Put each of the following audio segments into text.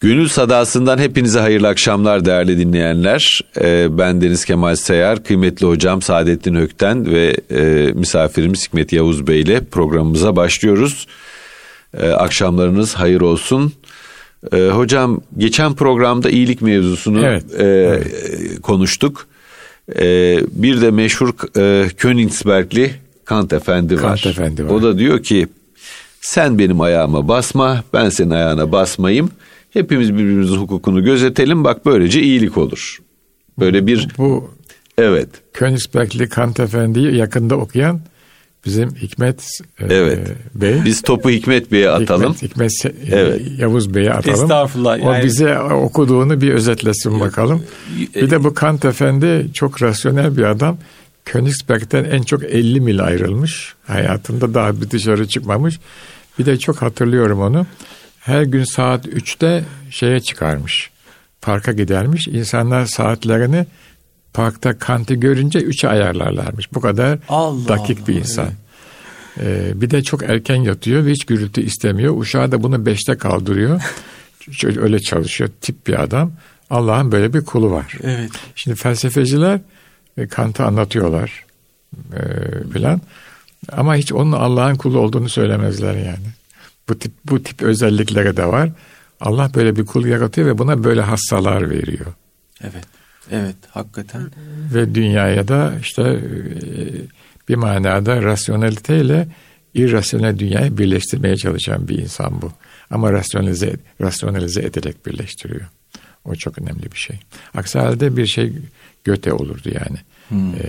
Gönül sadasından hepinize hayırlı akşamlar değerli dinleyenler. Ee, ben Deniz Kemal Sayar, kıymetli hocam Saadettin Hökten ve e, misafirimiz Hikmet Yavuz Bey ile programımıza başlıyoruz. Ee, akşamlarınız hayır olsun. Ee, hocam geçen programda iyilik mevzusunu Evet, e, evet. konuştuk. Ee, bir de meşhur e, Königsbergli Kant Efendi var. Kant Efendi var. O da diyor ki sen benim ayağıma basma ben senin ayağına basmayayım. Hepimiz birbirimizin hukukunu gözetelim bak böylece iyilik olur. Böyle bir Bu evet Königsbergli Kant Efendi'yi yakında okuyan bizim Hikmet e, Evet. Bey. biz topu Hikmet Bey'e atalım. Hikmet, Hikmet Se- Evet. Yavuz Bey'e atalım. Estağfurullah, O yani- bize okuduğunu bir özetlesin bakalım. Bir de bu Kant Efendi çok rasyonel bir adam. Königsberg'den en çok 50 mil ayrılmış. Hayatında daha bir dışarı çıkmamış. Bir de çok hatırlıyorum onu. Her gün saat 3'te şeye çıkarmış. Parka gidermiş. İnsanlar saatlerini parkta Kant'ı görünce 3'e ayarlarlarmış. Bu kadar Allah dakik Allah, bir insan. Ee, bir de çok erken yatıyor ve hiç gürültü istemiyor. Uşağı da bunu beşte kaldırıyor. Şöyle öyle çalışıyor. Tip bir adam. Allah'ın böyle bir kulu var. Evet. Şimdi felsefeciler e, Kant'ı anlatıyorlar e, filan. Ama hiç onun Allah'ın kulu olduğunu söylemezler yani. Bu tip bu tip özellikleri de var. Allah böyle bir kul yaratıyor ve buna böyle hassalar veriyor. Evet. Evet hakikaten. Ve dünyaya da işte e, bir manada rasyoneliteyle irrasyonel dünyayı birleştirmeye çalışan bir insan bu. Ama rasyonalize, rasyonalize ederek birleştiriyor. O çok önemli bir şey. Aksi halde bir şey göte olurdu yani. E,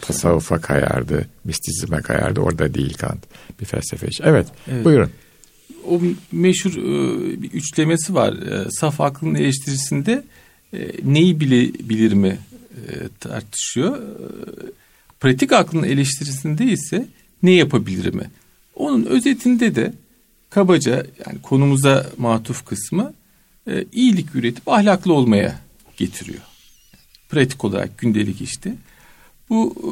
tasavvufa kayardı, mistizme kayardı. Orada değil Kant. Bir felsefeci. Evet, Evet. buyurun. O meşhur e, bir üçlemesi var. E, Saf aklın eleştirisinde e, neyi bile bilir mi e, tartışıyor. E, Pratik aklın eleştirisinde ise ne yapabilir mi? Onun özetinde de kabaca yani konumuza matuf kısmı e, iyilik üretip ahlaklı olmaya getiriyor. Pratik olarak gündelik işte. Bu e,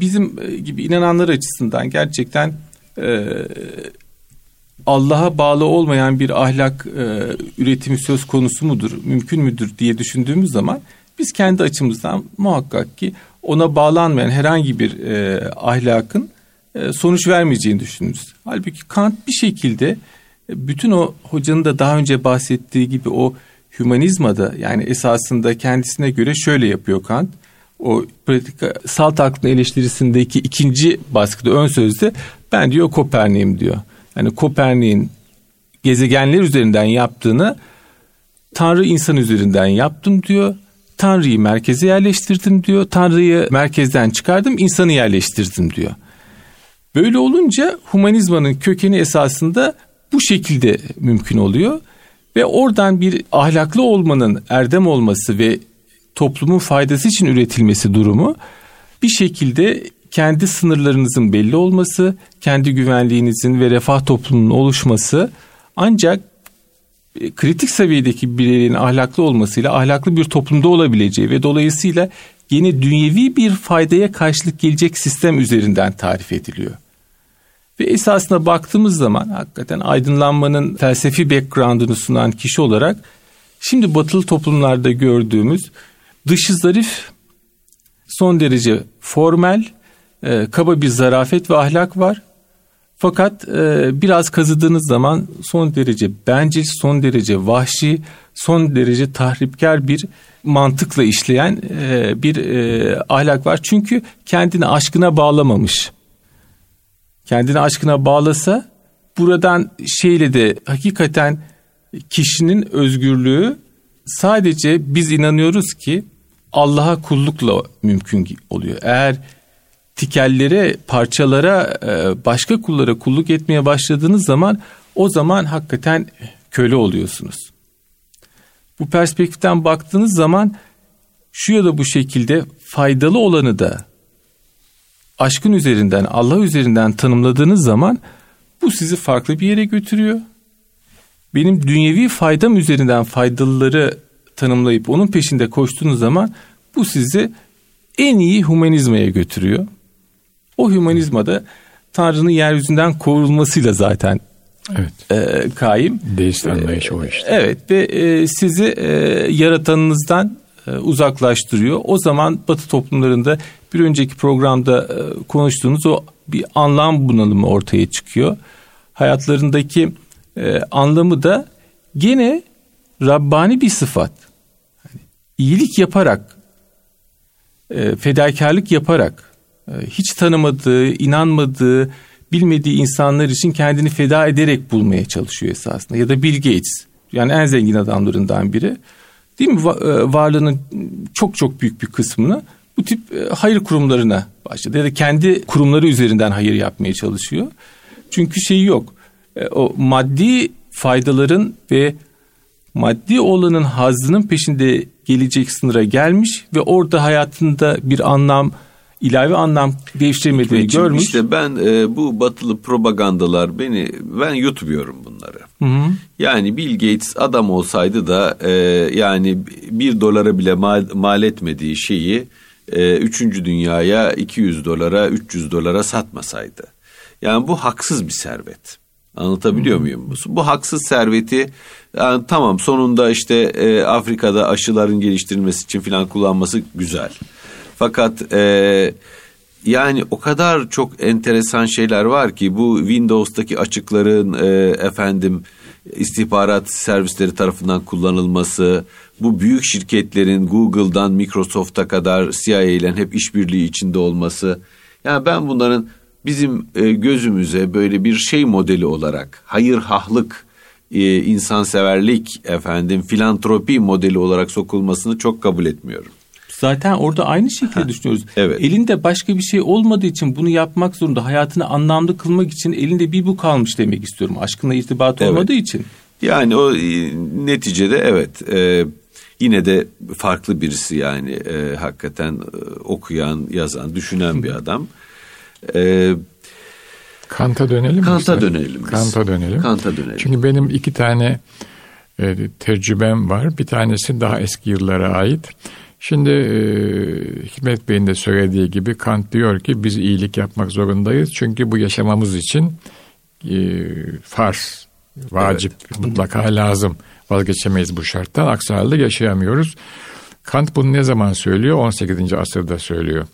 bizim e, gibi inananlar açısından gerçekten e, Allah'a bağlı olmayan bir ahlak e, üretimi söz konusu mudur, mümkün müdür diye düşündüğümüz zaman biz kendi açımızdan muhakkak ki ona bağlanmayan herhangi bir e, ahlakın e, sonuç vermeyeceğini düşünürüz. Halbuki Kant bir şekilde e, bütün o hocanın da daha önce bahsettiği gibi o hümanizmada yani esasında kendisine göre şöyle yapıyor Kant. O pratik salt aklın eleştirisindeki ikinci baskıda ön sözde ben diyor Kopernik'im diyor. Yani Kopernik'in gezegenler üzerinden yaptığını Tanrı insan üzerinden yaptım diyor. Tanrı'yı merkeze yerleştirdim diyor. Tanrı'yı merkezden çıkardım, insanı yerleştirdim diyor. Böyle olunca humanizmanın kökeni esasında bu şekilde mümkün oluyor. Ve oradan bir ahlaklı olmanın erdem olması ve toplumun faydası için üretilmesi durumu bir şekilde kendi sınırlarınızın belli olması, kendi güvenliğinizin ve refah toplumunun oluşması ancak e, kritik seviyedeki bireylerin ahlaklı olmasıyla ahlaklı bir toplumda olabileceği ve dolayısıyla yeni dünyevi bir faydaya karşılık gelecek sistem üzerinden tarif ediliyor. Ve esasına baktığımız zaman hakikaten aydınlanmanın felsefi background'unu sunan kişi olarak şimdi batılı toplumlarda gördüğümüz dışı zarif, son derece formel, e, kaba bir zarafet ve ahlak var. Fakat e, biraz kazıdığınız zaman son derece bencil, son derece vahşi, son derece tahripkar bir mantıkla işleyen e, bir e, ahlak var. Çünkü kendini aşkına bağlamamış. Kendini aşkına bağlasa buradan şeyle de hakikaten kişinin özgürlüğü sadece biz inanıyoruz ki Allah'a kullukla mümkün oluyor. Eğer tikellere, parçalara, e, başka kullara kulluk etmeye başladığınız zaman o zaman hakikaten köle oluyorsunuz. Bu perspektiften baktığınız zaman şu ya da bu şekilde faydalı olanı da aşkın üzerinden, Allah üzerinden tanımladığınız zaman bu sizi farklı bir yere götürüyor. Benim dünyevi faydam üzerinden faydalıları tanımlayıp onun peşinde koştuğunuz zaman bu sizi en iyi humanizmaya götürüyor. O hümanizmada Tanrı'nın yeryüzünden kovulmasıyla zaten Evet. E, kaim. Deist anlayış o işte. Evet ve e, sizi e, yaratanınızdan e, uzaklaştırıyor. O zaman Batı toplumlarında bir önceki programda e, konuştuğunuz o bir anlam bunalımı ortaya çıkıyor. Hayatlarındaki e, anlamı da gene Rabbani bir sıfat. Yani iyilik yaparak, e, fedakarlık yaparak, e, hiç tanımadığı, inanmadığı, bilmediği insanlar için kendini feda ederek bulmaya çalışıyor esasında. Ya da Bill Gates, yani en zengin adamlarından biri. Değil mi? Va- Varlığının çok çok büyük bir kısmını bu tip hayır kurumlarına başladı. Ya da kendi kurumları üzerinden hayır yapmaya çalışıyor. Çünkü şeyi yok. O maddi faydaların ve maddi olanın hazzının peşinde gelecek sınıra gelmiş ve orada hayatında bir anlam ilave anlam değiştirmediğini Hikmetciğim, görmüş. İşte ben e, bu batılı propagandalar beni ben yutmuyorum bunları. Hı hı. Yani Bill Gates adam olsaydı da e, yani bir dolara bile mal, mal etmediği şeyi e, üçüncü dünyaya 200 dolara 300 dolara satmasaydı. Yani bu haksız bir servet. Anlatabiliyor muyum? Bu, bu haksız serveti yani tamam sonunda işte e, Afrika'da aşıların geliştirilmesi için filan kullanması güzel. Fakat e, yani o kadar çok enteresan şeyler var ki bu Windows'taki açıkların e, efendim istihbarat servisleri tarafından kullanılması, bu büyük şirketlerin Google'dan Microsoft'a kadar CIA ile hep işbirliği içinde olması. Yani ben bunların bizim e, gözümüze böyle bir şey modeli olarak hayır hahlık, e, insanseverlik, efendim filantropi modeli olarak sokulmasını çok kabul etmiyorum. Zaten orada aynı şekilde düşünüyoruz. evet. Elinde başka bir şey olmadığı için bunu yapmak zorunda. Hayatını anlamlı kılmak için elinde bir bu kalmış demek istiyorum. Aşkınla irtibat Evet. olmadığı için. Yani o e, neticede evet e, yine de farklı birisi yani e, hakikaten e, okuyan, yazan, düşünen bir adam. E, Kant'a dönelim mi? Kant'a dönelim. Kant'a dönelim. Kant'a dönelim. Çünkü benim iki tane e, tecrübem var. Bir tanesi daha eski yıllara ait. Şimdi e, Hikmet Bey'in de söylediği gibi Kant diyor ki biz iyilik yapmak zorundayız. Çünkü bu yaşamamız için e, farz, vacip, mutlaka lazım. Vazgeçemeyiz bu şarttan. Aksi halde yaşayamıyoruz. Kant bunu ne zaman söylüyor? 18. asırda söylüyor.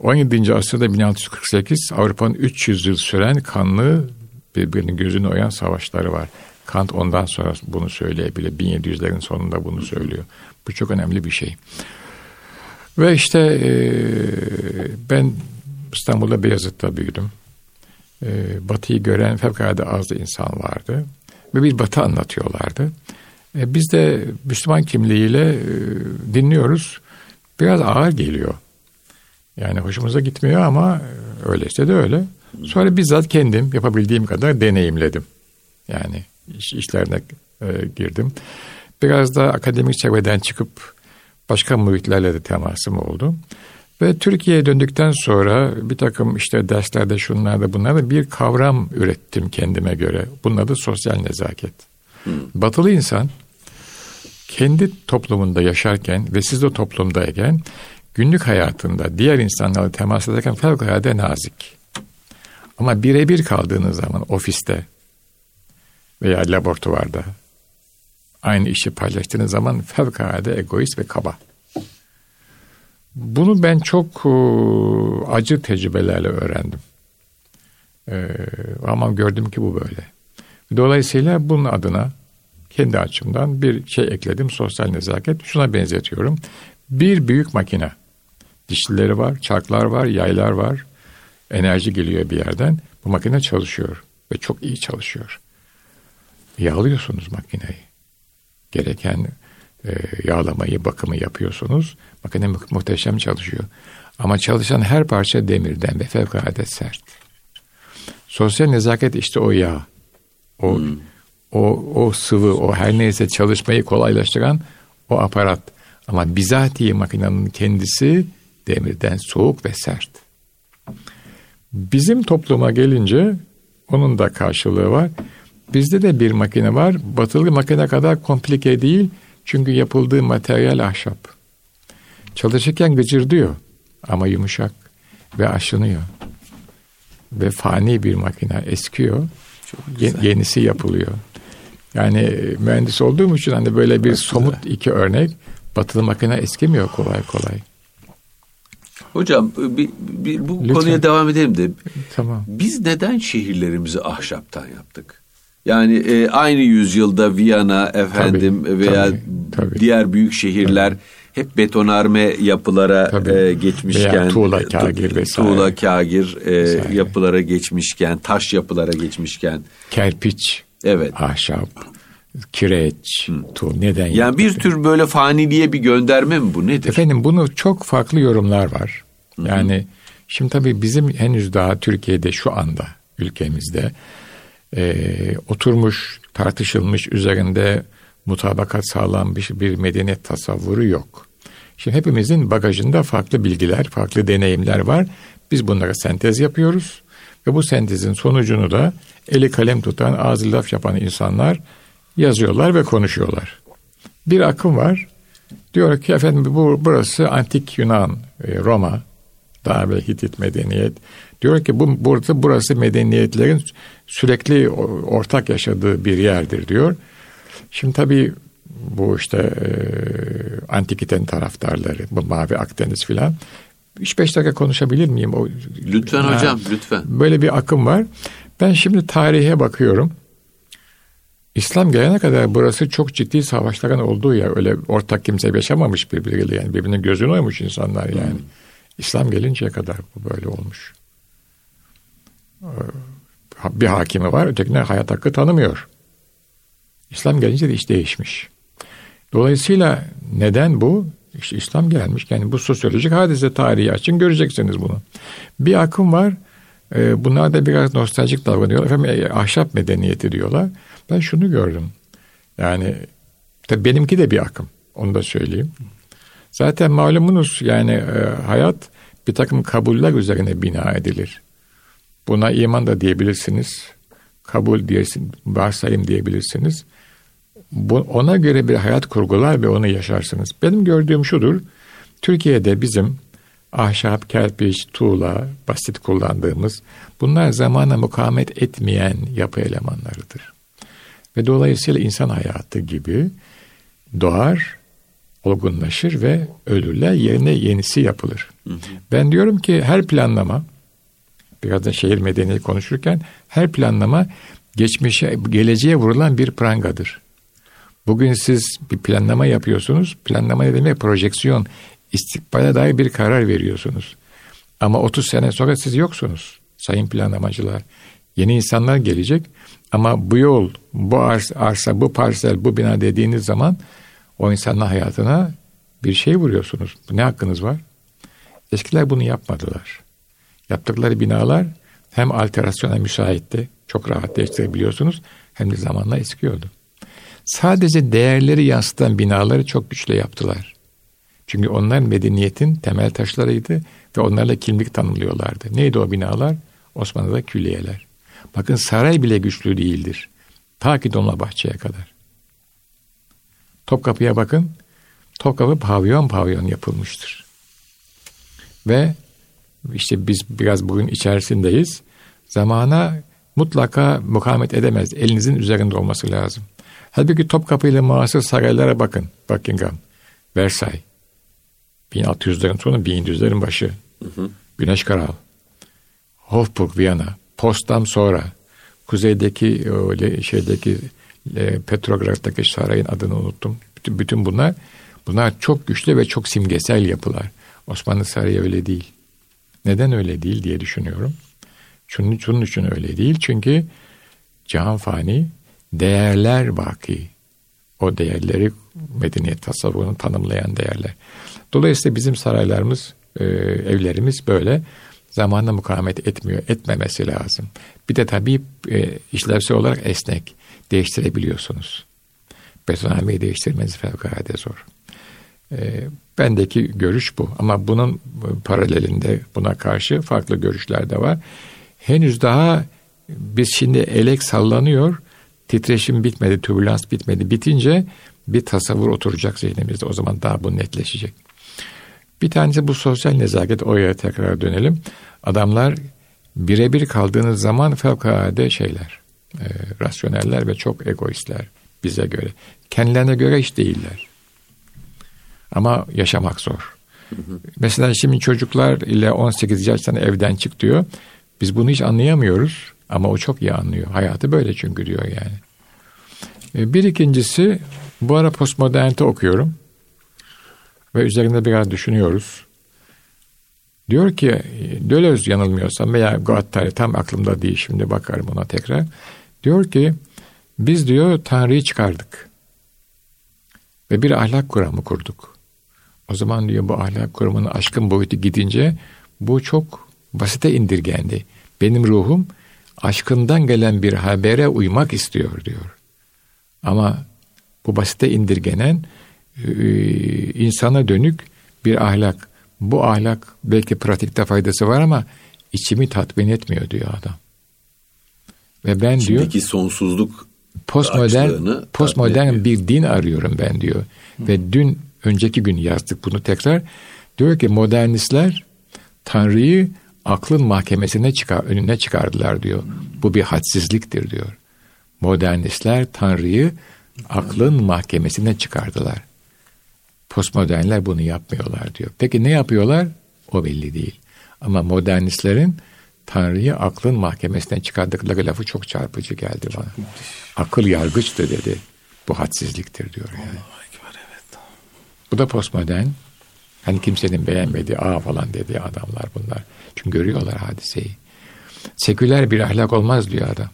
17. asırda 1648 Avrupa'nın 300 yıl süren kanlı birbirinin gözünü oyan savaşları var. Kant ondan sonra bunu söyleyebilir. 1700'lerin sonunda bunu söylüyor. Bu çok önemli bir şey. Ve işte e, ben İstanbul'da Beyazıt'ta büyüdüm. E, batıyı gören fevkalade az insan vardı. Ve bir batı anlatıyorlardı. E, biz de Müslüman kimliğiyle e, dinliyoruz. Biraz ağır geliyor. Yani hoşumuza gitmiyor ama öyleyse de öyle. Sonra bizzat kendim yapabildiğim kadar deneyimledim. Yani iş, işlerine e, girdim. Biraz da akademik çevreden çıkıp başka muhitlerle de temasım oldu. Ve Türkiye'ye döndükten sonra bir takım işte derslerde şunlarda bunlarda bir kavram ürettim kendime göre. Bunun adı sosyal nezaket. Batılı insan kendi toplumunda yaşarken ve siz de toplumdayken günlük hayatında diğer insanlarla temas ederken fevkalade nazik. Ama birebir kaldığınız zaman ofiste veya laboratuvarda aynı işi paylaştığınız zaman fevkalade egoist ve kaba. Bunu ben çok e, acı tecrübelerle öğrendim. E, ama gördüm ki bu böyle. Dolayısıyla bunun adına kendi açımdan bir şey ekledim. Sosyal nezaket. Şuna benzetiyorum. Bir büyük makine. Dişlileri var, çarklar var, yaylar var. Enerji geliyor bir yerden. Bu makine çalışıyor ve çok iyi çalışıyor. Yağlıyorsunuz makineyi. Gereken e, yağlamayı, bakımı yapıyorsunuz. Makine mu- muhteşem çalışıyor. Ama çalışan her parça demirden ve fevkalade sert. Sosyal nezaket işte o yağ. O o o sıvı, o her neyse çalışmayı kolaylaştıran o aparat. Ama bizatihi makinenin kendisi demirden soğuk ve sert. Bizim topluma gelince onun da karşılığı var. Bizde de bir makine var. Batılı makine kadar komplike değil. Çünkü yapıldığı materyal ahşap. Çalışırken gıcırdıyor ama yumuşak ve aşınıyor. Ve fani bir makine eskiyor Çok yenisi yapılıyor. Yani mühendis olduğum için hani böyle bir Çok somut güzel. iki örnek batılı makine eskimiyor kolay kolay. Hocam bir, bir, bu Lütfen. konuya devam edelim de. Tamam. Biz neden şehirlerimizi ahşaptan yaptık? Yani e, aynı yüzyılda Viyana efendim tabii, veya tabii, tabii. diğer büyük şehirler tabii. hep betonarme yapılara tabii. e, geçmişken veya tuğla kagir vesaire. Tuğla kagir e, yapılara geçmişken, taş yapılara geçmişken kerpiç, evet. ahşap, kireç, tuğ neden? Yani bir tür böyle faniliğe bir gönderme mi bu nedir? Efendim bunu çok farklı yorumlar var. Yani Hı-hı. şimdi tabii bizim henüz daha Türkiye'de şu anda ülkemizde e, oturmuş, tartışılmış, üzerinde mutabakat sağlanmış bir medeniyet tasavvuru yok. Şimdi hepimizin bagajında farklı bilgiler, farklı deneyimler var. Biz bunlara sentez yapıyoruz ve bu sentezin sonucunu da eli kalem tutan, ağzı laf yapan insanlar yazıyorlar ve konuşuyorlar. Bir akım var. Diyor ki efendim bu burası antik Yunan, e, Roma, daha böyle Hitit medeniyet. Diyor ki bu burada burası medeniyetlerin sürekli ortak yaşadığı bir yerdir diyor. Şimdi tabii bu işte e, antikiten taraftarları, bu Mavi Akdeniz filan. 3-5 dakika konuşabilir miyim? O, lütfen ha, hocam, lütfen. Böyle bir akım var. Ben şimdi tarihe bakıyorum. İslam gelene kadar burası çok ciddi savaşların olduğu yer. Öyle ortak kimse yaşamamış birbiriyle yani birbirinin gözünü oymuş insanlar yani. Hmm. İslam gelinceye kadar bu böyle olmuş. Ee, bir hakimi var, ötekine hayat hakkı tanımıyor. İslam gelince de iş değişmiş. Dolayısıyla neden bu? İşte İslam gelmiş. Yani bu sosyolojik hadise tarihi açın göreceksiniz bunu. Bir akım var. E, bunlar da biraz nostaljik davranıyor. Efendim e, ahşap medeniyeti diyorlar. Ben şunu gördüm. Yani tabii benimki de bir akım. Onu da söyleyeyim. Zaten malumunuz yani e, hayat bir takım kabuller üzerine bina edilir. Buna iman da diyebilirsiniz. Kabul diyesin, varsayım diyebilirsiniz. Bu, ona göre bir hayat kurgular ve onu yaşarsınız. Benim gördüğüm şudur. Türkiye'de bizim ahşap, kerpiç, tuğla, basit kullandığımız bunlar zamana mukavemet etmeyen yapı elemanlarıdır. Ve dolayısıyla insan hayatı gibi doğar, olgunlaşır ve ölürler yerine yenisi yapılır. Hı hı. Ben diyorum ki her planlama biraz da şehir medeniyeti konuşurken her planlama geçmişe geleceğe vurulan bir prangadır. Bugün siz bir planlama yapıyorsunuz. Planlama ne demek? Projeksiyon. istikbale dair bir karar veriyorsunuz. Ama 30 sene sonra siz yoksunuz sayın planlamacılar. Yeni insanlar gelecek ama bu yol, bu arsa, bu parsel, bu bina dediğiniz zaman o insanın hayatına bir şey vuruyorsunuz. Ne hakkınız var? Eskiler bunu yapmadılar. Yaptıkları binalar hem alterasyona müsaitti, çok rahat değiştirebiliyorsunuz, hem de zamanla eskiyordu. Sadece değerleri yansıtan binaları çok güçlü yaptılar. Çünkü onlar medeniyetin temel taşlarıydı ve onlarla kimlik tanımlıyorlardı. Neydi o binalar? Osmanlı'da külliyeler. Bakın saray bile güçlü değildir. Ta ki Dolmabahçe'ye kadar. Topkapı'ya bakın. Topkapı pavyon pavyon yapılmıştır. Ve işte biz biraz bugün içerisindeyiz. Zamana mutlaka mukavemet edemez. Elinizin üzerinde olması lazım. Halbuki Topkapı ile muasır saraylara bakın. Buckingham, Versailles. 1600'lerin sonu 1700'lerin başı. Hı hı. Güneş Kral, Hofburg, Viyana, Postam sonra, kuzeydeki öyle şeydeki e, Petrograd'daki sarayın adını unuttum. Bütün, bütün bunlar bunlar çok güçlü ve çok simgesel yapılar. Osmanlı Sarayı öyle değil. Neden öyle değil diye düşünüyorum. Şunun, şunun için öyle değil. Çünkü cihan fani, değerler baki. O değerleri medeniyet tasavvurunu tanımlayan değerler. Dolayısıyla bizim saraylarımız, e, evlerimiz böyle zamanla mukavemet etmiyor, etmemesi lazım. Bir de tabii e, işlevsel olarak esnek, değiştirebiliyorsunuz. Betonarmeyi değiştirmeniz fevkalade zor. E, bendeki görüş bu ama bunun paralelinde buna karşı farklı görüşler de var. Henüz daha biz şimdi elek sallanıyor, titreşim bitmedi, türbülans bitmedi. Bitince bir tasavvur oturacak zihnimizde. O zaman daha bu netleşecek. Bir tanesi bu sosyal nezaket. Oraya tekrar dönelim. Adamlar birebir kaldığınız zaman fevkalade şeyler. e, rasyoneller ve çok egoistler bize göre. Kendilerine göre hiç değiller. Ama yaşamak zor. Hı hı. Mesela şimdi çocuklar ile 18 yaştan evden çık diyor. Biz bunu hiç anlayamıyoruz ama o çok iyi anlıyor. Hayatı böyle çünkü diyor yani. E, bir ikincisi bu ara postmodernite okuyorum ve üzerinde biraz düşünüyoruz. Diyor ki Dölöz yanılmıyorsam veya Guattari tam aklımda değil şimdi bakarım ona tekrar. Diyor ki biz diyor Tanrı'yı çıkardık ve bir ahlak kuramı kurduk. O zaman diyor bu ahlak kuramının aşkın boyutu gidince bu çok basite indirgendi. Benim ruhum aşkından gelen bir habere uymak istiyor diyor. Ama bu basite indirgenen insana dönük bir ahlak. Bu ahlak belki pratikte faydası var ama içimi tatmin etmiyor diyor adam. Ve ben Şimdiki diyor sonsuzluk postmodern postmodern bir din arıyorum ben diyor. Hı. Ve dün önceki gün yazdık bunu tekrar. Diyor ki modernistler Tanrı'yı aklın mahkemesine çıkar, önüne çıkardılar diyor. Bu bir hadsizliktir diyor. Modernistler Tanrı'yı aklın mahkemesine çıkardılar. Postmodernler bunu yapmıyorlar diyor. Peki ne yapıyorlar? O belli değil. Ama modernistlerin Tanrı'yı aklın mahkemesine çıkardıkları lafı çok çarpıcı geldi bana. Akıl yargıçtı dedi. Bu hadsizliktir diyor yani. Bu da postmodern. Hani kimsenin beğenmediği a falan dediği adamlar bunlar. Çünkü görüyorlar hadiseyi. Seküler bir ahlak olmaz diyor adam.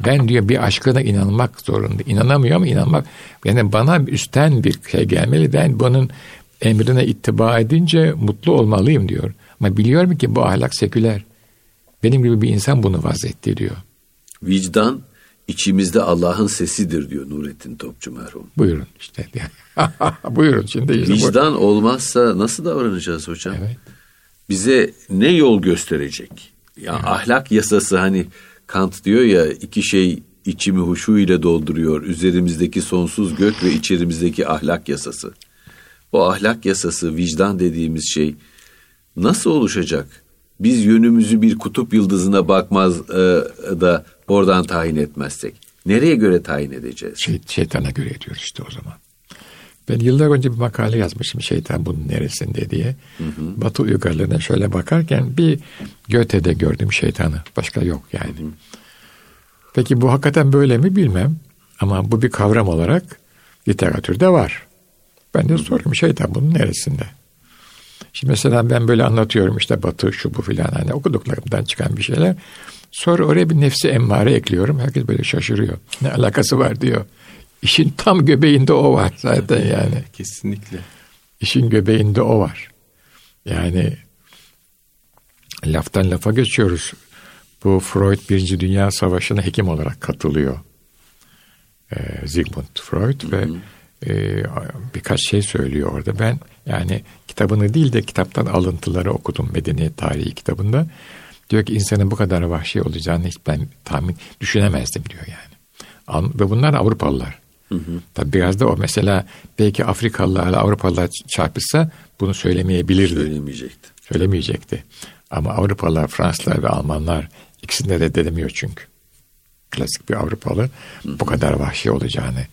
Ben diyor bir aşkına inanmak zorunda. İnanamıyor ama inanmak. Yani bana üstten bir şey gelmeli. Ben bunun emrine ittiba edince mutlu olmalıyım diyor. Ama biliyorum ki bu ahlak seküler. Benim gibi bir insan bunu vazetti diyor. Vicdan içimizde Allah'ın sesidir diyor Nurettin Topçu merhum. Buyurun işte. Buyurun şimdi. Işte Vicdan bu. olmazsa nasıl davranacağız hocam? Evet. Bize ne yol gösterecek? Ya evet. ahlak yasası hani Kant diyor ya iki şey içimi huşu ile dolduruyor. Üzerimizdeki sonsuz gök ve içerimizdeki ahlak yasası. Bu ahlak yasası, vicdan dediğimiz şey nasıl oluşacak? Biz yönümüzü bir kutup yıldızına bakmaz e, da oradan tayin etmezsek. Nereye göre tayin edeceğiz? Şey, şeytana göre ediyoruz işte o zaman. Ben yıllar önce bir makale yazmışım şeytan bunun neresinde diye. Hı hı. Batı uygarlığına şöyle bakarken bir Göte'de gördüm şeytanı. Başka yok yani. Hı hı. Peki bu hakikaten böyle mi bilmem. Ama bu bir kavram olarak literatürde var. Ben de soruyorum şeytan bunun neresinde? Şimdi mesela ben böyle anlatıyorum işte batı şu bu filan hani okuduklarımdan çıkan bir şeyler. Sonra oraya bir nefsi emmare ekliyorum. Herkes böyle şaşırıyor. Ne alakası var diyor. İşin tam göbeğinde o var zaten yani. Kesinlikle. İşin göbeğinde o var. Yani laftan lafa geçiyoruz. Bu Freud Birinci Dünya Savaşı'na hekim olarak katılıyor. Ee, Sigmund Freud hı hı. ve e, birkaç şey söylüyor orada. Ben yani kitabını değil de kitaptan alıntıları okudum Medeniyet Tarihi kitabında. Diyor ki insanın bu kadar vahşi olacağını hiç ben tahmin düşünemezdim diyor yani. Ve bunlar Avrupalılar. Hı hı. Tabii biraz da o mesela belki Afrikalılarla Avrupalılar çarpışsa bunu söylemeyebilirdi. Söylemeyecekti. Söylemeyecekti. Ama Avrupalılar, Fransızlar ve Almanlar ikisini de reddedemiyor çünkü. Klasik bir Avrupalı hı bu kadar vahşi olacağını,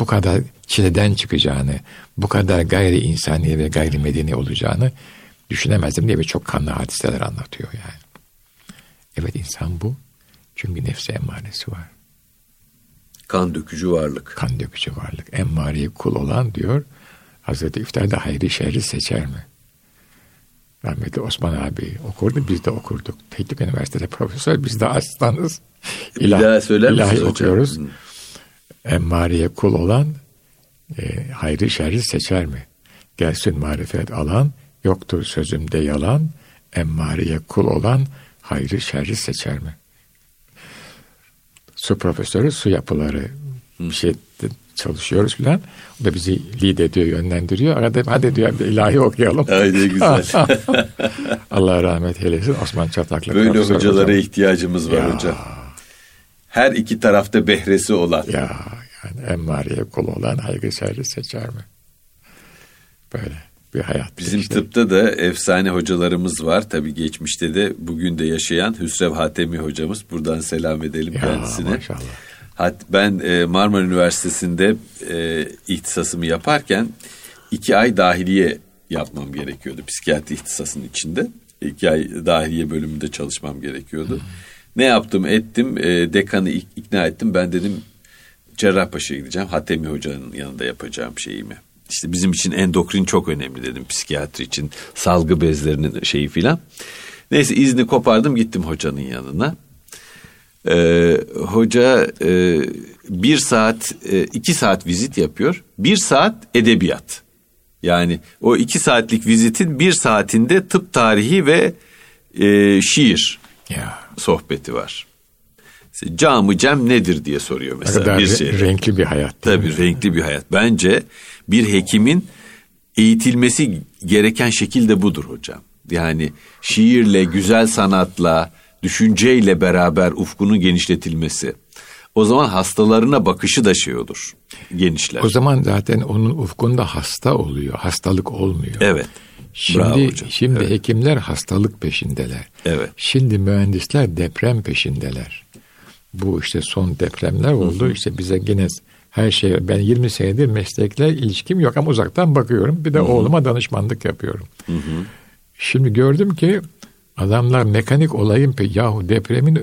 bu kadar çileden çıkacağını, bu kadar gayri insani ve gayri medeni olacağını düşünemezdim diye bir çok kanlı hadiseler anlatıyor yani. Evet insan bu. Çünkü nefse emmaresi var. Kan dökücü varlık. Kan dökücü varlık. Emmariye kul olan diyor. Hazreti İftar'da hayri şerri seçer mi? Rahmetli Osman abi okurdu, biz de okurduk. Teknik Üniversitede profesör, biz de asistanız. İlah, İlah söyler ilahi okuyoruz. Hocam? Emmariye kul olan e, hayri şerri seçer mi? Gelsin marifet alan, yoktur sözümde yalan, emmariye kul olan hayrı şerri seçer mi? Su profesörü su yapıları bir şey çalışıyoruz filan. O da bizi lead ediyor, yönlendiriyor. Arada hadi diyor bir ilahi okuyalım. Haydi güzel. Allah rahmet eylesin Osman Çataklı. Böyle hocalara hocam. ihtiyacımız var ya. hocam. Her iki tarafta behresi olan. Ya yani emmariye kul olan haygı şerri seçer mi? Böyle. Bir hayat. Bizim işte. tıpta da efsane hocalarımız var. Tabii geçmişte de bugün de yaşayan Hüsrev Hatemi hocamız. Buradan selam edelim ya, kendisine. Maşallah. Hat, ben e, Marmara Üniversitesi'nde e, ihtisasımı yaparken iki ay dahiliye yapmam gerekiyordu. Psikiyatri ihtisasının içinde. iki ay dahiliye bölümünde çalışmam gerekiyordu. Hmm. Ne yaptım ettim e, dekanı ikna ettim. Ben dedim Cerrahpaşa'ya gideceğim. Hatemi Hoca'nın yanında yapacağım şeyimi. İşte bizim için endokrin çok önemli dedim psikiyatri için. Salgı bezlerinin şeyi filan. Neyse izni kopardım gittim hocanın yanına. Ee, hoca e, bir saat, e, iki saat vizit yapıyor. Bir saat edebiyat. Yani o iki saatlik vizitin bir saatinde tıp tarihi ve e, şiir ya. sohbeti var. Camı cem nedir diye soruyor mesela. kadar bir şey. renkli bir hayat. Tabii mi? renkli bir hayat. Bence bir hekimin eğitilmesi gereken şekil de budur hocam. Yani şiirle, güzel sanatla, düşünceyle beraber ufkunun genişletilmesi. O zaman hastalarına bakışı da şey olur, genişler. O zaman zaten onun ufkunda hasta oluyor, hastalık olmuyor. Evet. Şimdi Bravo hocam. şimdi evet. hekimler hastalık peşindeler. Evet. Şimdi mühendisler deprem peşindeler. Bu işte son depremler oldu. Hı hı. İşte bize yine her şey ben 20 senedir meslekle ilişkim yok ama uzaktan bakıyorum. Bir de hı hı. oğluma danışmanlık yapıyorum. Hı hı. Şimdi gördüm ki adamlar mekanik olayın yahu depremin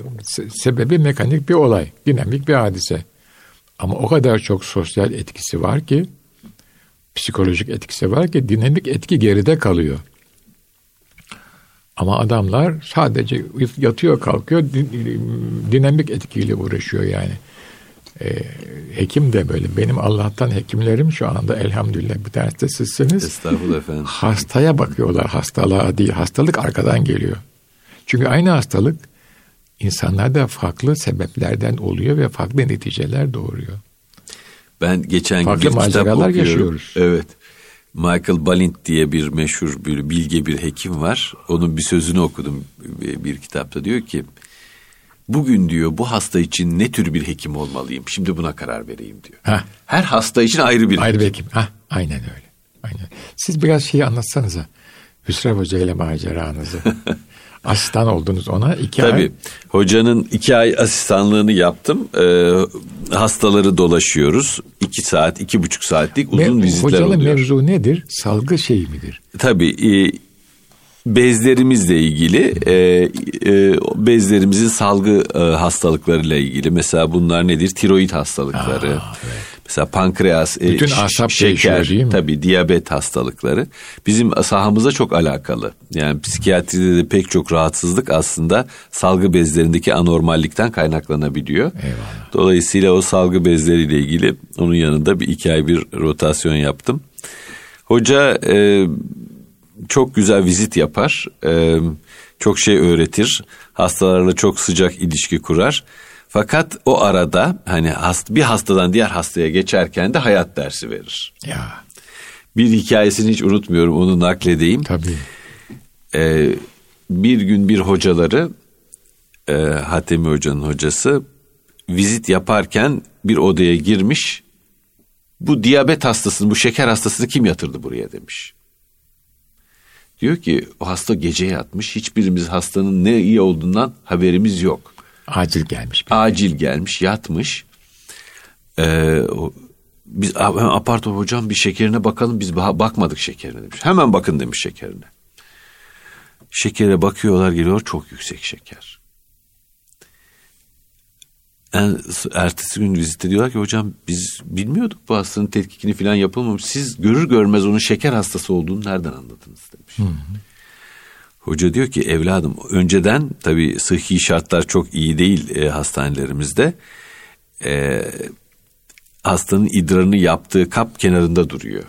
sebebi mekanik bir olay, dinamik bir hadise. Ama o kadar çok sosyal etkisi var ki psikolojik etkisi var ki dinamik etki geride kalıyor. Ama adamlar sadece yatıyor kalkıyor dinamik etkiyle uğraşıyor yani. Ee, hekim de böyle. Benim Allah'tan hekimlerim şu anda elhamdülillah bir tanesi de sizsiniz. Estağfurullah efendim. Hastaya bakıyorlar hastalığa değil. Hastalık arkadan geliyor. Çünkü aynı hastalık insanlarda farklı sebeplerden oluyor ve farklı neticeler doğuruyor. Ben geçen gün bir kitap okuyorum. yaşıyoruz. Evet. Michael Balint diye bir meşhur bir bilge bir hekim var. Onun bir sözünü okudum bir kitapta. Diyor ki bugün diyor bu hasta için ne tür bir hekim olmalıyım? Şimdi buna karar vereyim diyor. Heh. Her hasta için ayrı bir ayrı hekim. bir hekim. Heh, aynen öyle. Aynen. Siz biraz şeyi anlatsanıza. Hüsrev Hoca ile maceranızı. asistan oldunuz ona iki Tabii, ay. Hocanın iki ay asistanlığını yaptım. Ee, hastaları dolaşıyoruz. iki saat, iki buçuk saatlik uzun Me- vizitler hocanın oluyor. Hocanın mevzu nedir? Salgı şeyi midir? Tabii. E, bezlerimizle ilgili e, e, bezlerimizin salgı e, hastalıklarıyla ilgili mesela bunlar nedir? Tiroid hastalıkları. Aa, evet. Mesela pankreas, e, Bütün asap şeker, değil mi? tabii diyabet hastalıkları bizim sahamıza çok alakalı. Yani psikiyatride de pek çok rahatsızlık aslında salgı bezlerindeki anormallikten kaynaklanabiliyor. Eyvallah. Dolayısıyla o salgı bezleriyle ilgili onun yanında bir iki ay bir rotasyon yaptım. Hoca e, çok güzel vizit yapar, e, çok şey öğretir, hastalarla çok sıcak ilişki kurar. Fakat o arada hani hast, bir hastadan diğer hastaya geçerken de hayat dersi verir. Ya. Bir hikayesini hiç unutmuyorum onu nakledeyim. Tabii. Ee, bir gün bir hocaları e, Hatemi Hoca'nın hocası vizit yaparken bir odaya girmiş. Bu diyabet hastasını, bu şeker hastasını kim yatırdı buraya demiş. Diyor ki o hasta gece yatmış. Hiçbirimiz hastanın ne iyi olduğundan haberimiz yok. Acil gelmiş. Acil gelmiş, yatmış. Ee, biz apar hocam bir şekerine bakalım biz bakmadık şekerine demiş. Hemen bakın demiş şekerine. Şekere bakıyorlar geliyor çok yüksek şeker. Yani ertesi gün vizite diyorlar ki hocam biz bilmiyorduk bu hastanın tetkikini falan yapılmamış. Siz görür görmez onun şeker hastası olduğunu nereden anladınız demiş. Hı hı. Hoca diyor ki evladım önceden tabii sıhhi şartlar çok iyi değil e, hastanelerimizde. E, hastanın idrarını yaptığı kap kenarında duruyor.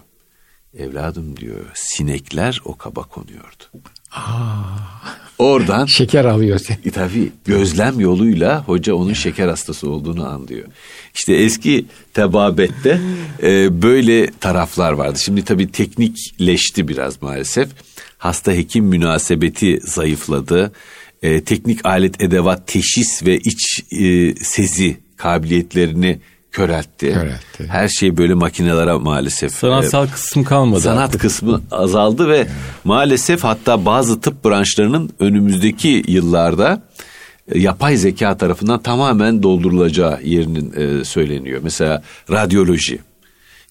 Evladım diyor sinekler o kaba konuyordu. Aa. Oradan şeker alıyor. E, tabii gözlem yoluyla hoca onun şeker hastası olduğunu anlıyor. İşte eski tebabette e, böyle taraflar vardı. Şimdi tabii teknikleşti biraz maalesef hasta hekim münasebeti zayıfladı. E, teknik alet edevat teşhis ve iç e, sezi kabiliyetlerini köreltti. Köreltti. Her şey böyle makinelere maalesef. Sanatsal e, kısım kalmadı. Sanat artık. kısmı azaldı ve maalesef hatta bazı tıp branşlarının önümüzdeki yıllarda e, yapay zeka tarafından tamamen doldurulacağı yerinin e, söyleniyor. Mesela radyoloji.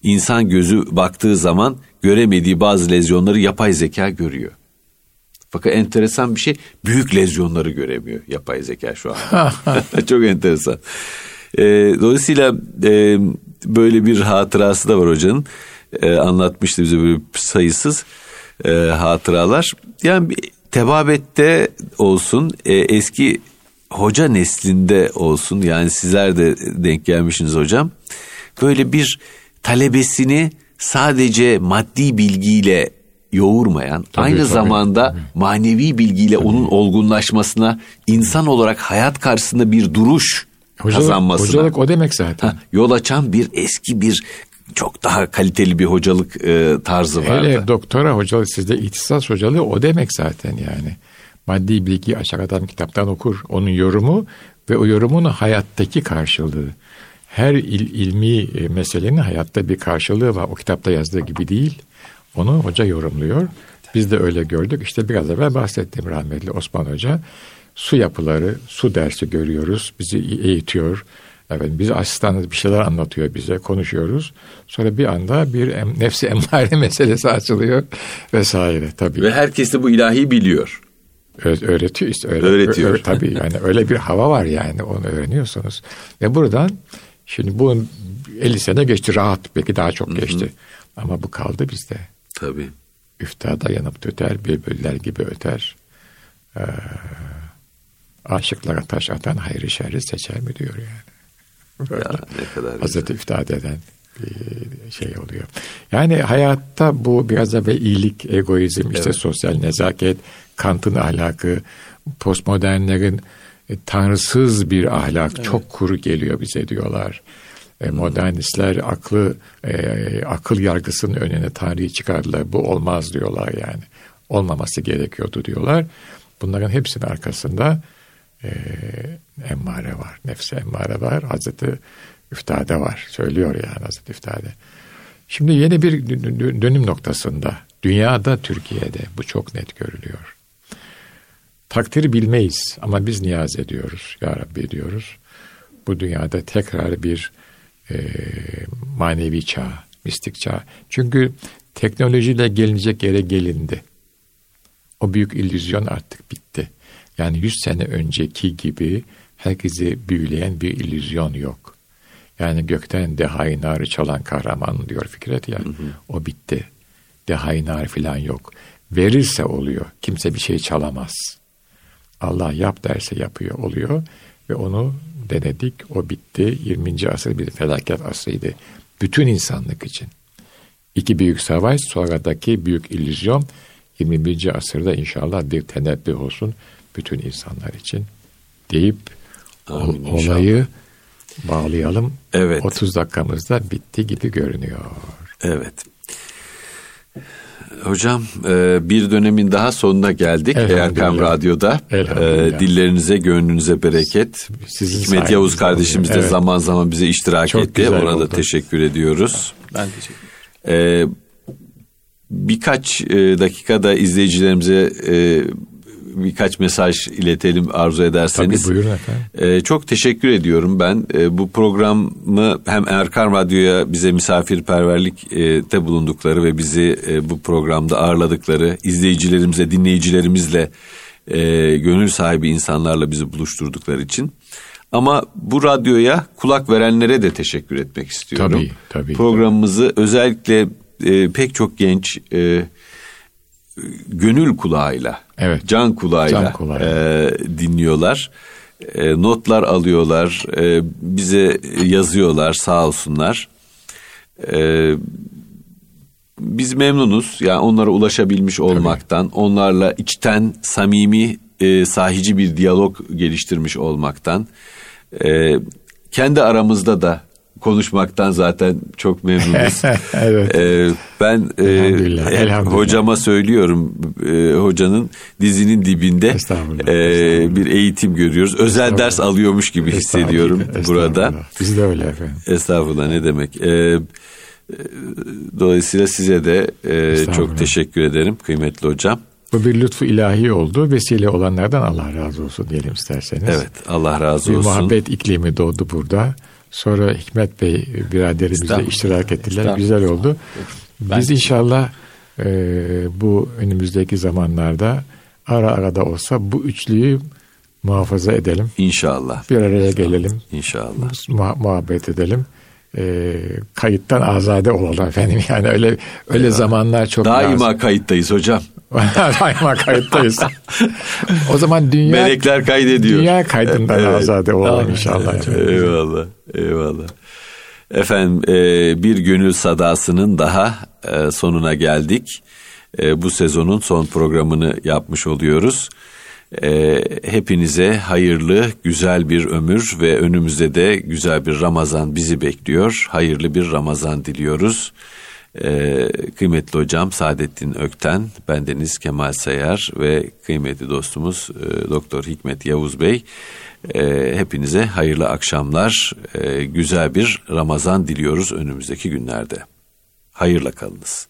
İnsan gözü baktığı zaman göremediği bazı lezyonları yapay zeka görüyor. Fakat enteresan bir şey büyük lezyonları göremiyor yapay zeka şu an. Çok enteresan. E, dolayısıyla e, böyle bir hatırası da var hocanın. E, anlatmıştı bize böyle sayısız e, hatıralar. Yani bir tebabette olsun e, eski hoca neslinde olsun yani sizler de denk gelmişsiniz hocam. Böyle bir talebesini sadece maddi bilgiyle yoğurmayan, Tabii, aynı tabii, zamanda manevi bilgiyle onun olgunlaşmasına, insan olarak hayat karşısında bir duruş Hocalık, kazanmasına hocalık o demek zaten. ha, yol açan bir eski bir çok daha kaliteli bir hocalık e, tarzı vardı. Hele doktora hocalık sizde ihtisas hocalığı o demek zaten yani. Maddi bilgi açık adam kitaptan okur. Onun yorumu ve o yorumun hayattaki karşılığı. Her il, ilmi e, meselenin hayatta bir karşılığı var. O kitapta yazdığı gibi değil. Onu hoca yorumluyor. Biz de öyle gördük. İşte biraz evvel bahsettim rahmetli Osman Hoca. Su yapıları, su dersi görüyoruz. Bizi eğitiyor. Evet, biz asistanız bir şeyler anlatıyor bize, konuşuyoruz. Sonra bir anda bir em, nefsi emmare meselesi açılıyor vesaire tabii. Ve herkes de bu ilahi biliyor. Ö- öğretiyor işte. Öyle, Öğretiyor. ö- tabii yani öyle bir hava var yani onu öğreniyorsunuz. Ve buradan şimdi bu 50 sene geçti rahat belki daha çok geçti. Ama bu kaldı bizde. Tabii. Üftada yanıp tüter, bülbüller gibi öter. Ee, aşıklara taş atan hayrı şerri seçer mi diyor yani. Böyle. Ya ne kadar. Hazreti Üftad eden bir şey oluyor. Yani hayatta bu biraz da ve iyilik, egoizm, işte Evet. sosyal nezaket, Kant'ın ahlakı, postmodernlerin e, tanrısız bir ahlak çok kuru geliyor bize diyorlar. E, modernistler aklı e, akıl yargısının önüne tarihi çıkardılar. Bu olmaz diyorlar yani. Olmaması gerekiyordu diyorlar. Bunların hepsinin arkasında e, emmare var. Nefsi emmare var. Hazreti Üftade var. Söylüyor yani Hazreti Üftade. Şimdi yeni bir dö- dö- dönüm noktasında. Dünyada, Türkiye'de bu çok net görülüyor. Takdiri bilmeyiz ama biz niyaz ediyoruz. Ya Rabbi diyoruz. Bu dünyada tekrar bir e, manevi çağ, mistik çağ. Çünkü teknolojiyle gelinecek yere gelindi. O büyük illüzyon artık bitti. Yani 100 sene önceki gibi herkesi büyüleyen bir illüzyon yok. Yani gökten dehayı narı çalan kahraman diyor Fikret ya. O bitti. Dehayı nar filan yok. Verirse oluyor. Kimse bir şey çalamaz. Allah yap derse yapıyor oluyor ve onu denedik o bitti 20. asır bir felaket asrıydı bütün insanlık için İki büyük savaş sonradaki büyük illüzyon 21. asırda inşallah bir tenebbüh olsun bütün insanlar için deyip Amin olayı bağlayalım. Evet. 30 dakikamızda bitti gibi görünüyor. Evet. Hocam e, bir dönemin daha sonuna geldik. Erkam Radyo'da. E, dillerinize, gönlünüze bereket. Sizin Hikmet Yavuz kardeşimiz de. Evet. zaman zaman bize iştirak Çok etti. Ona da teşekkür ediyoruz. Ben teşekkür ederim. E, birkaç e, dakikada izleyicilerimize birkaç mesaj iletelim arzu Tabii ederseniz. buyurun efendim. Ee, çok teşekkür ediyorum ben. Ee, bu programı hem Erkan Radyo'ya bize misafirperverlikte bulundukları ve bizi e, bu programda ağırladıkları, izleyicilerimize, dinleyicilerimizle, e, gönül sahibi insanlarla bizi buluşturdukları için. Ama bu radyoya kulak verenlere de teşekkür etmek istiyorum. Tabii, tabii. Programımızı özellikle e, pek çok genç e, gönül kulağıyla, Evet. can kulağıyla, Can kulağıyla. e, dinliyorlar. E, notlar alıyorlar, e, bize yazıyorlar sağ olsunlar. E, biz memnunuz yani onlara ulaşabilmiş olmaktan, onlarla içten samimi, e, sahici bir diyalog geliştirmiş olmaktan. E, kendi aramızda da konuşmaktan zaten çok memnunuz. evet. Ee, ben e, Elhamdülillah, hep elhamdülillah. hocama söylüyorum e, hocanın dizinin dibinde Estağfurullah, e, estağfurullah. bir eğitim görüyoruz. Özel ders alıyormuş gibi hissediyorum Estağfurullah, burada. Biz de öyle efendim. Estağfurullah ne demek. Ee, e, dolayısıyla size de e, çok teşekkür ederim kıymetli hocam. Bu bir lütfu ilahi oldu. Vesile olanlardan Allah razı olsun diyelim isterseniz. Evet Allah razı Bir olsun. muhabbet iklimi doğdu burada. Sonra Hikmet Bey biraderimizle Estağfurullah. iştirak ettiler. Güzel oldu. Ben- Biz inşallah e, bu önümüzdeki zamanlarda ara ara da olsa bu üçlüyü muhafaza edelim. İnşallah. Bir araya gelelim. İnşallah. muha- muhabbet edelim. E, kayıttan azade olalım efendim. Yani öyle öyle zamanlar çok Daima lazım. kayıttayız hocam. Daima kayıttayız. o zaman dünya Melekler kaydediyor. dünya kaydından Evet. azade olalım Amin. inşallah. efendim. Eyvallah, eyvallah. Efendim e, bir gönül sadasının daha e, sonuna geldik. E, bu sezonun son programını yapmış oluyoruz. Hepinize hayırlı, güzel bir ömür ve önümüzde de güzel bir Ramazan bizi bekliyor. Hayırlı bir Ramazan diliyoruz. E, kıymetli hocam Saadettin Ökten, bendeniz Kemal Sayar ve kıymetli dostumuz e, Doktor Hikmet Yavuz Bey. E, hepinize hayırlı akşamlar, e, güzel bir Ramazan diliyoruz önümüzdeki günlerde. Hayırla kalınız.